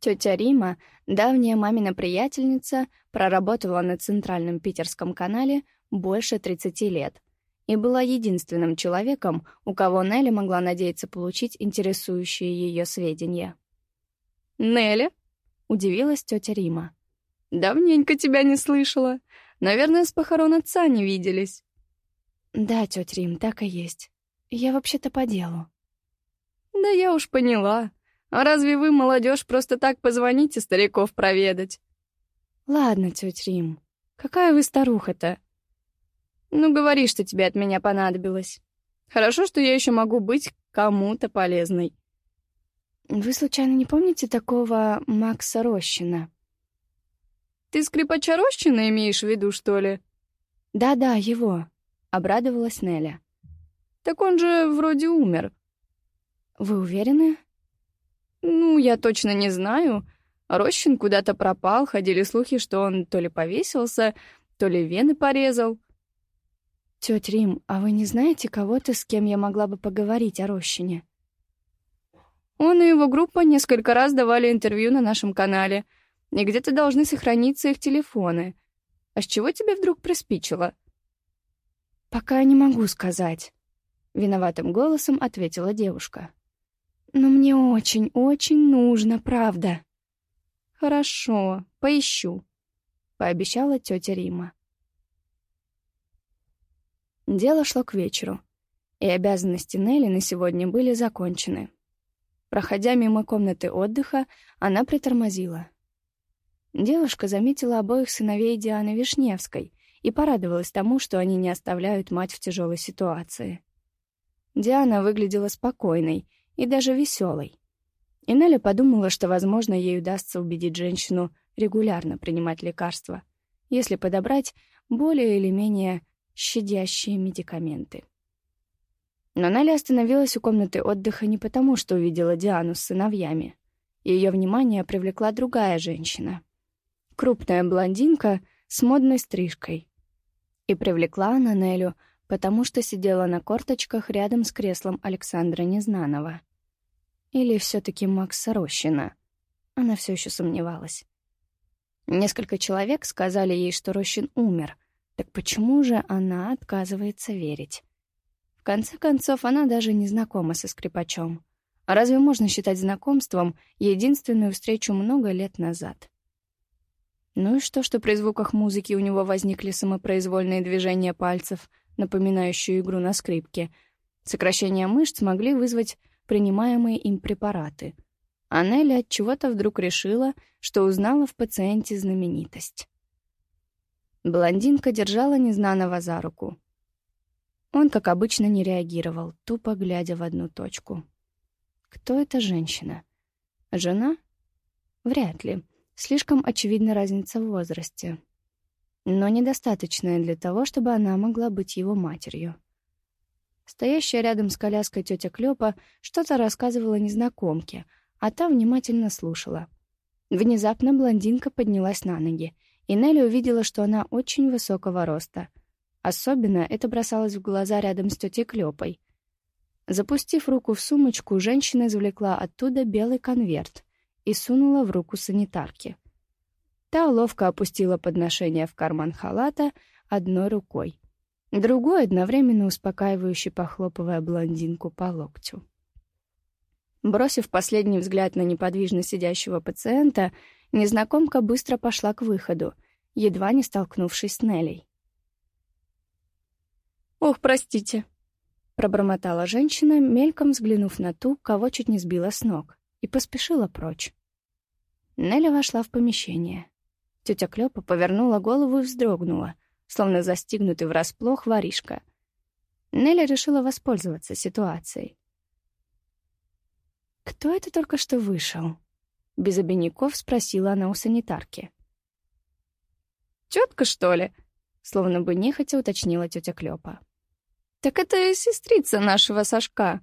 Тетя Рима, давняя мамина приятельница, проработала на Центральном Питерском канале больше 30 лет и была единственным человеком, у кого Нелли могла надеяться получить интересующие ее сведения. «Нелли?» — удивилась тетя Рима. «Давненько тебя не слышала. Наверное, с похорон отца не виделись». «Да, тетя Рим, так и есть. Я вообще-то по делу». «Да я уж поняла. А разве вы, молодежь, просто так позвоните стариков проведать?» «Ладно, тетя Рим, какая вы старуха-то?» «Ну, говори, что тебе от меня понадобилось. Хорошо, что я еще могу быть кому-то полезной». «Вы случайно не помните такого Макса Рощина?» «Ты скрипача Рощина имеешь в виду, что ли?» «Да-да, его», — обрадовалась Неля. «Так он же вроде умер». «Вы уверены?» «Ну, я точно не знаю. Рощин куда-то пропал, ходили слухи, что он то ли повесился, то ли вены порезал». «Тётя Рим, а вы не знаете кого-то, с кем я могла бы поговорить о Рощине?» Он и его группа несколько раз давали интервью на нашем канале, и где-то должны сохраниться их телефоны. А с чего тебе вдруг приспичило?» «Пока не могу сказать», — виноватым голосом ответила девушка. Но мне очень-очень нужно, правда. Хорошо, поищу, пообещала тетя Рима. Дело шло к вечеру, и обязанности Нелли на сегодня были закончены. Проходя мимо комнаты отдыха, она притормозила. Девушка заметила обоих сыновей Дианы Вишневской и порадовалась тому, что они не оставляют мать в тяжелой ситуации. Диана выглядела спокойной и даже веселой. И Неля подумала, что, возможно, ей удастся убедить женщину регулярно принимать лекарства, если подобрать более или менее щадящие медикаменты. Но Неля остановилась у комнаты отдыха не потому, что увидела Диану с сыновьями. Ее внимание привлекла другая женщина. Крупная блондинка с модной стрижкой. И привлекла она Нелю, потому что сидела на корточках рядом с креслом Александра Незнанова. Или все-таки Макса Рощина? Она все еще сомневалась. Несколько человек сказали ей, что Рощин умер. Так почему же она отказывается верить? В конце концов, она даже не знакома со скрипачом. А разве можно считать знакомством единственную встречу много лет назад? Ну и что, что при звуках музыки у него возникли самопроизвольные движения пальцев, напоминающие игру на скрипке. Сокращения мышц могли вызвать принимаемые им препараты. А Нелли от чего-то вдруг решила, что узнала в пациенте знаменитость. Блондинка держала незнаного за руку. Он, как обычно, не реагировал, тупо глядя в одну точку. Кто эта женщина? Жена? Вряд ли. Слишком очевидна разница в возрасте. Но недостаточная для того, чтобы она могла быть его матерью. Стоящая рядом с коляской тетя Клёпа что-то рассказывала незнакомке, а та внимательно слушала. Внезапно блондинка поднялась на ноги, и Нелли увидела, что она очень высокого роста. Особенно это бросалось в глаза рядом с тетей Клёпой. Запустив руку в сумочку, женщина извлекла оттуда белый конверт и сунула в руку санитарки. Та ловко опустила подношение в карман халата одной рукой другой одновременно успокаивающе похлопывая блондинку по локтю. Бросив последний взгляд на неподвижно сидящего пациента, незнакомка быстро пошла к выходу, едва не столкнувшись с Нелей. «Ох, простите», — пробормотала женщина, мельком взглянув на ту, кого чуть не сбила с ног, и поспешила прочь. Неля вошла в помещение. Тетя Клёпа повернула голову и вздрогнула — словно застигнутый врасплох воришка. Нелли решила воспользоваться ситуацией. «Кто это только что вышел?» Без обиняков спросила она у санитарки. «Тетка, что ли?» Словно бы нехотя уточнила тетя Клёпа. «Так это сестрица нашего Сашка».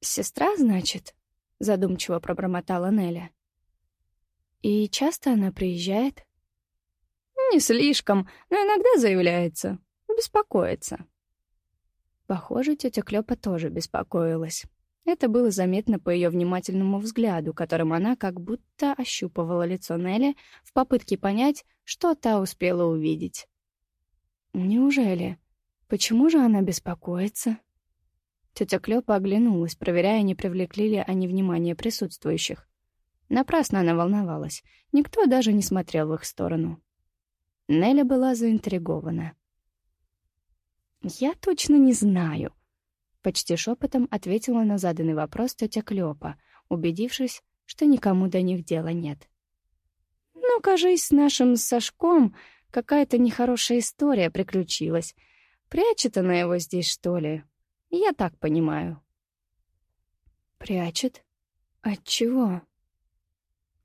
«Сестра, значит?» Задумчиво пробормотала Неля. «И часто она приезжает?» Не слишком, но иногда заявляется. Беспокоится. Похоже, тетя Клёпа тоже беспокоилась. Это было заметно по ее внимательному взгляду, которым она как будто ощупывала лицо Нелли в попытке понять, что та успела увидеть. «Неужели? Почему же она беспокоится?» Тетя Клёпа оглянулась, проверяя, не привлекли ли они внимание присутствующих. Напрасно она волновалась. Никто даже не смотрел в их сторону. Неля была заинтригована. «Я точно не знаю», — почти шепотом ответила на заданный вопрос тетя Клёпа, убедившись, что никому до них дела нет. «Ну, кажись, с нашим Сашком какая-то нехорошая история приключилась. Прячет она его здесь, что ли? Я так понимаю». «Прячет? От чего?»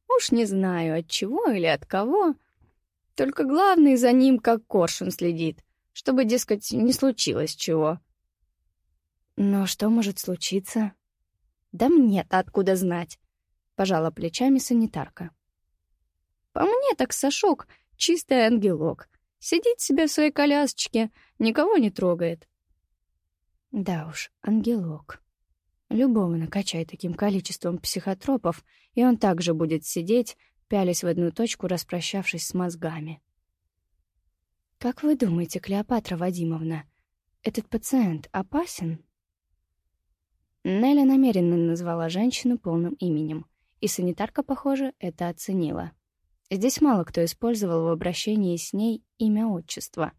Уж не знаю, от чего или от кого. Только главный за ним как коршун следит, чтобы, дескать, не случилось чего. Но что может случиться? Да мне-то откуда знать? Пожала плечами санитарка. По мне так Сашок — чистый ангелок. Сидит себе в своей колясочке, никого не трогает. Да уж, ангелок. Любого накачай таким количеством психотропов, и он также будет сидеть, пялясь в одну точку, распрощавшись с мозгами. «Как вы думаете, Клеопатра Вадимовна, этот пациент опасен?» Неля намеренно назвала женщину полным именем, и санитарка, похоже, это оценила. Здесь мало кто использовал в обращении с ней имя отчества.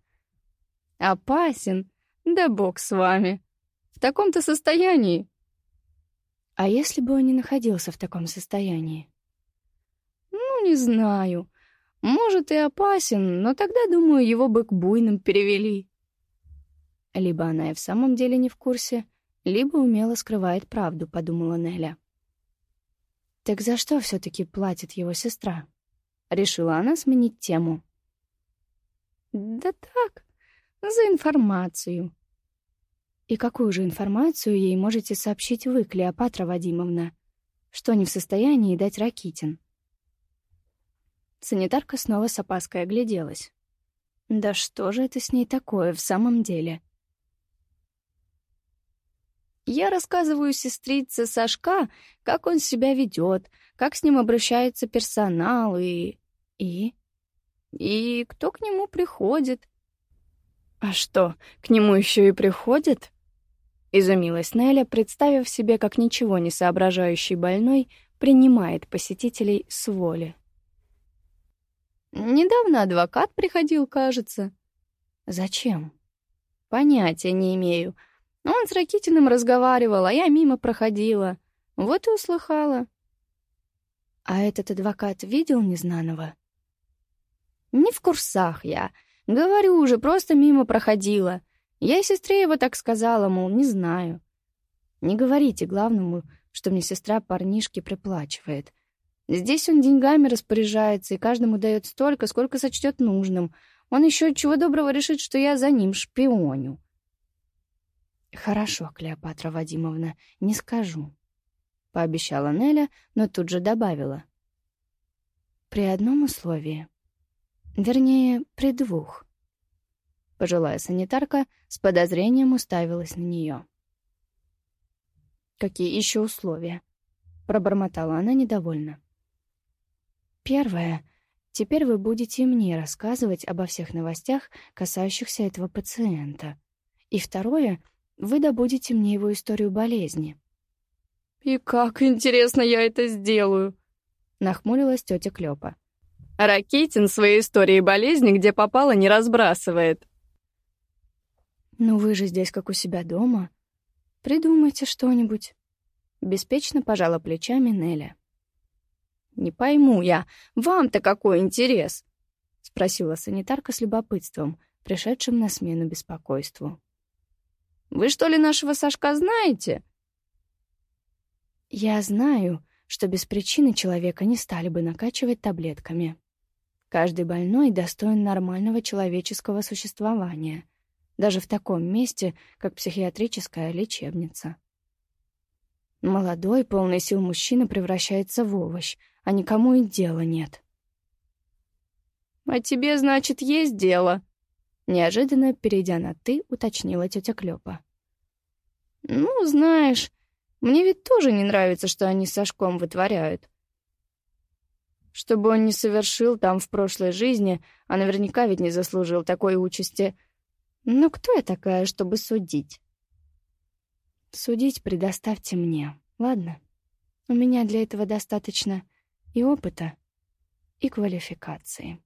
«Опасен? Да бог с вами! В таком-то состоянии а если бы он не находился в таком состоянии? Не знаю. Может, и опасен, но тогда, думаю, его бы к буйным перевели. Либо она и в самом деле не в курсе, либо умело скрывает правду, подумала Неля. Так за что все таки платит его сестра? Решила она сменить тему. Да так, за информацию. И какую же информацию ей можете сообщить вы, Клеопатра Вадимовна? Что не в состоянии дать Ракитин? Санитарка снова с опаской огляделась. Да что же это с ней такое в самом деле? Я рассказываю сестрице Сашка, как он себя ведет, как с ним обращается персонал и... И? И кто к нему приходит. А что, к нему еще и приходит? — изумилась Неля, представив себе, как ничего не соображающий больной принимает посетителей с воли. «Недавно адвокат приходил, кажется». «Зачем?» «Понятия не имею. Он с Ракитиным разговаривал, а я мимо проходила. Вот и услыхала». «А этот адвокат видел незнаного?» «Не в курсах я. Говорю уже, просто мимо проходила. Я и сестре его так сказала, мол, не знаю. Не говорите главному, что мне сестра парнишки приплачивает. Здесь он деньгами распоряжается и каждому дает столько, сколько сочтет нужным. Он еще чего доброго решит, что я за ним шпионю. Хорошо, Клеопатра Вадимовна, не скажу, пообещала Неля, но тут же добавила: при одном условии. Вернее, при двух. Пожилая санитарка с подозрением уставилась на нее. «Какие еще условия?» — пробормотала она недовольно. «Первое. Теперь вы будете мне рассказывать обо всех новостях, касающихся этого пациента. И второе. Вы добудете мне его историю болезни». «И как, интересно, я это сделаю?» — нахмурилась тетя Клёпа. «Ракитин свои истории болезни, где попало, не разбрасывает». «Ну вы же здесь как у себя дома. Придумайте что-нибудь». Беспечно пожала плечами Неля. «Не пойму я, вам-то какой интерес?» — спросила санитарка с любопытством, пришедшим на смену беспокойству. «Вы что ли нашего Сашка знаете?» «Я знаю, что без причины человека не стали бы накачивать таблетками. Каждый больной достоин нормального человеческого существования — даже в таком месте, как психиатрическая лечебница. Молодой, полный сил мужчина превращается в овощ, а никому и дела нет. «А тебе, значит, есть дело?» Неожиданно, перейдя на «ты», уточнила тетя Клёпа. «Ну, знаешь, Мне ведь тоже не нравится, что они с Сашком вытворяют. Чтобы он не совершил там в прошлой жизни, а наверняка ведь не заслужил такой участи. Но кто я такая, чтобы судить? Судить предоставьте мне, ладно? У меня для этого достаточно и опыта, и квалификации.